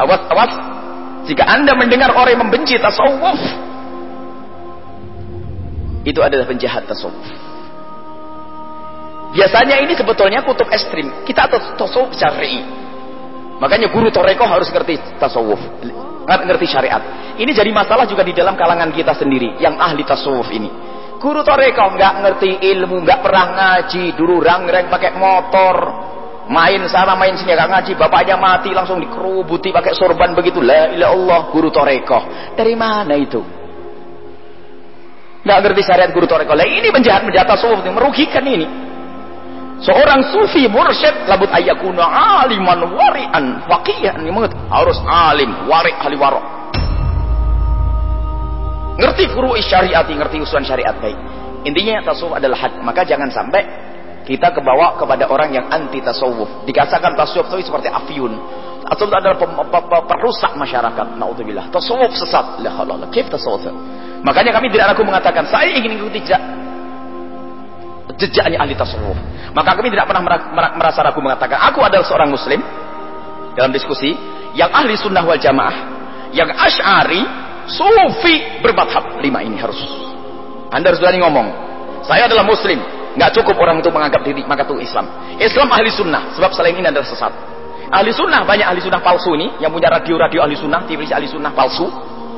Awas, awas. Jika anda mendengar orang yang membenci tasawuf, itu adalah penjahat tasawuf. Biasanya ini sebetulnya kutub ekstrim. Kita tasawuf syar'i. Makanya guru toreko harus ngerti tasawuf. Ngerti syariat. Ini jadi masalah juga di dalam kalangan kita sendiri. Yang ahli tasawuf ini. Guru toreko nggak ngerti ilmu, nggak pernah ngaji. Dulu rang-rang pakai motor main sana main sini gak ngaji. Bapaknya mati langsung dikerubuti pakai sorban begitu. La ilah Allah guru toreko dari mana itu? Nggak ngerti syariat guru toreko lah ini menjahat menjahat tasawuf merugikan ini. Seorang sufi mursyid labut ayakuna aliman wari'an faqihan. Harus alim wari ahli warok ngerti furu syariati ngerti usulan syariat baik. Intinya tasawuf adalah had. Maka jangan sampai kita kebawa kepada orang yang anti tasawuf. Dikatakan tasawuf itu seperti afyun. Tasawuf adalah perusak masyarakat. Naudzubillah. Tasawuf sesat. La halallah. Kif tasawuf? Makanya kami tidak ragu mengatakan saya ingin ikuti jejak jejaknya ahli tasawuf. Maka kami tidak pernah merasa ragu mengatakan aku adalah seorang muslim dalam diskusi yang ahli sunnah wal jamaah, yang asy'ari, sufi bermadhab lima ini harus. Anda harus berani ngomong. Saya adalah muslim, Nggak cukup orang itu menganggap diri maka itu Islam. Islam ahli sunnah, sebab selain ini adalah sesat. Ahli sunnah banyak ahli sunnah palsu ini yang punya radio-radio ahli sunnah, TV ahli sunnah palsu,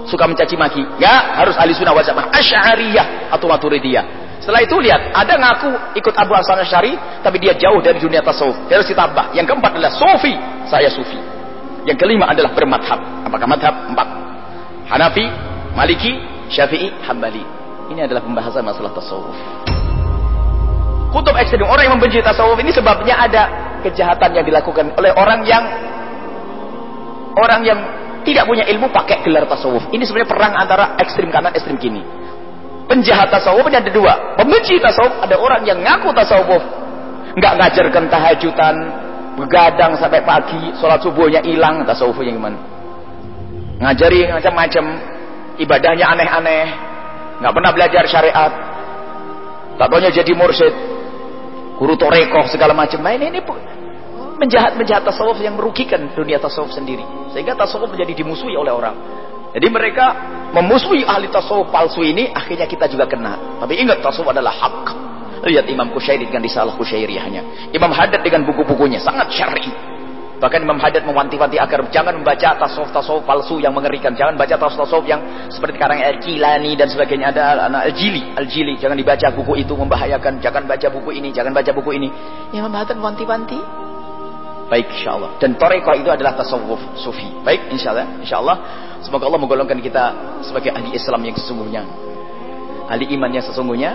suka mencaci maki. Ya harus ahli sunnah wal jamaah, asy'ariyah atau maturidiyah. Setelah itu lihat, ada ngaku ikut Abu Hasan Asy'ari, tapi dia jauh dari dunia tasawuf. Harus ditambah. Yang keempat adalah sufi, saya sufi. Yang kelima adalah bermadhab. Apakah madhab? Empat. Hanafi, Maliki, Syafi'i, Hambali. Ini adalah pembahasan masalah tasawuf kutub ekstrim orang yang membenci tasawuf ini sebabnya ada kejahatan yang dilakukan oleh orang yang orang yang tidak punya ilmu pakai gelar tasawuf. Ini sebenarnya perang antara ekstrim kanan ekstrim kini. Penjahat tasawuf ada dua. Pembenci tasawuf ada orang yang ngaku tasawuf. Nggak ngajarkan tahajudan begadang sampai pagi sholat subuhnya hilang tasawufnya gimana? Ngajari macam-macam ibadahnya aneh-aneh nggak pernah belajar syariat tak jadi mursyid guru toreko segala macam. Nah ini, ini menjahat-menjahat tasawuf yang merugikan dunia tasawuf sendiri. Sehingga tasawuf menjadi dimusuhi oleh orang. Jadi mereka memusuhi ahli tasawuf palsu ini, akhirnya kita juga kena. Tapi ingat tasawuf adalah hak. Lihat Imam Kusyairi dengan risalah Kusyairiyahnya. Imam Haddad dengan buku-bukunya sangat syar'i. Bahkan Imam Haddad mewanti-wanti agar jangan membaca tasawuf-tasawuf palsu yang mengerikan. Jangan baca tasawuf-tasawuf yang seperti karang Al-Kilani dan sebagainya. Ada anak Al-Jili. Al-Jili. Jangan dibaca buku itu membahayakan. Jangan baca buku ini. Jangan baca buku ini. Imam Haddad mewanti-wanti. Baik insyaAllah. Dan Toreko itu adalah tasawuf sufi. Baik insyaAllah. InsyaAllah. Semoga Allah menggolongkan kita sebagai ahli Islam yang sesungguhnya. Ahli iman yang sesungguhnya.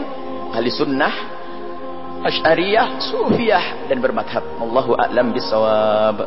Ahli sunnah. Asy'ariyah, Sufiyah dan bermadhab. Allahu a'lam bisawab.